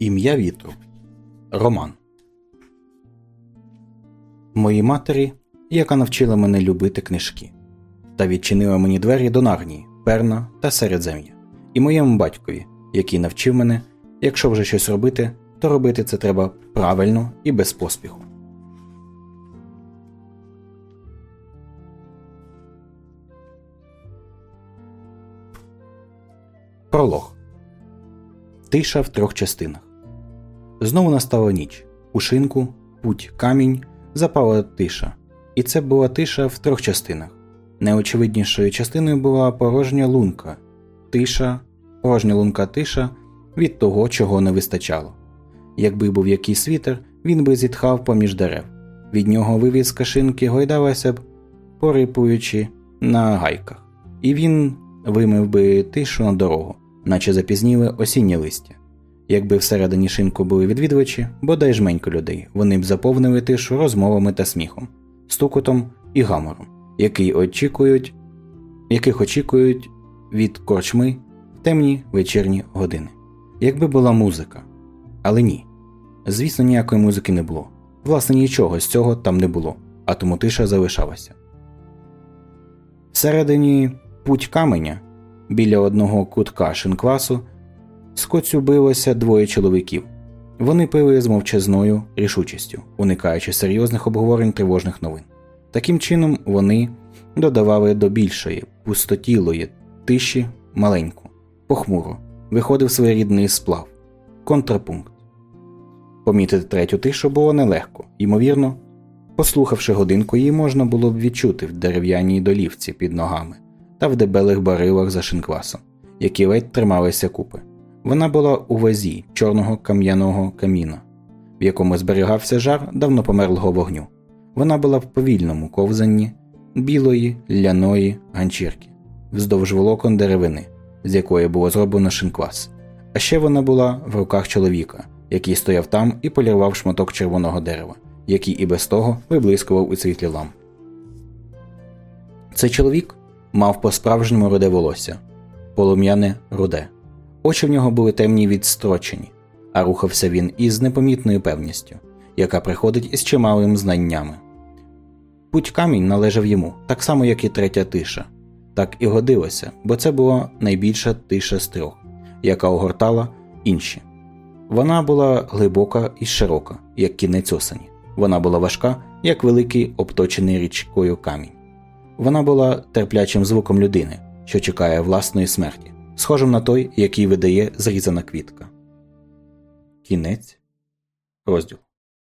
Ім'я вітру. Роман. Моїй матері, яка навчила мене любити книжки, та відчинила мені двері до Нарнії, Перна та Середзем'я, і моєму батькові, який навчив мене, якщо вже щось робити, то робити це треба правильно і без поспіху. Пролог Тиша в трьох частинах. Знову настала ніч. У шинку, путь, камінь, запала тиша. І це була тиша в трьох частинах. Найочевиднішою частиною була порожня лунка, тиша, порожня лунка тиша від того, чого не вистачало. Якби був якийсь вітер, він би зітхав поміж дерев. Від нього вивіска шинки гойдалася б, порипуючи на гайках, і він вимив би тишу на дорогу, наче запізніли осіннє листя. Якби всередині шинку були відвідувачі, бодай жменько людей, вони б заповнили тишу розмовами та сміхом, стукотом і гамором, який очікують, яких очікують від корчми в темні вечірні години. Якби була музика. Але ні. Звісно, ніякої музики не було. Власне, нічого з цього там не було, а тому тиша залишалася. Всередині путь каменя біля одного кутка шинквасу скоцюбилося двоє чоловіків. Вони пили з мовчазною рішучістю, уникаючи серйозних обговорень тривожних новин. Таким чином, вони додавали до більшої, пустотілої тиші маленьку, похмуро, виходив своєрідний сплав, контрапункт. Помітити третю тишу було нелегко, ймовірно, послухавши годинку, її можна було б відчути в дерев'яній долівці під ногами та в дебелих барилах за шинквасом, які ледь трималися купи. Вона була у вазі чорного кам'яного каміна, в якому зберігався жар давно померлого вогню. Вона була в повільному ковзанні білої ляної ганчірки, вздовж волокон деревини, з якої було зроблено шинквас. А ще вона була в руках чоловіка, який стояв там і полірував шматок червоного дерева, який і без того виблискував у світлі ламп. Цей чоловік мав по справжньому руде волосся, полум'яне руде. Очі в нього були темні відстрочені, а рухався він із непомітною певністю, яка приходить із чималим знаннями. Путь камінь належав йому, так само, як і третя тиша, так і годилося, бо це була найбільша тиша з трьох, яка огортала інші. Вона була глибока і широка, як кінець осені. Вона була важка, як великий обточений річкою камінь. Вона була терплячим звуком людини, що чекає власної смерті схожим на той, який видає зрізана квітка. Кінець розділу.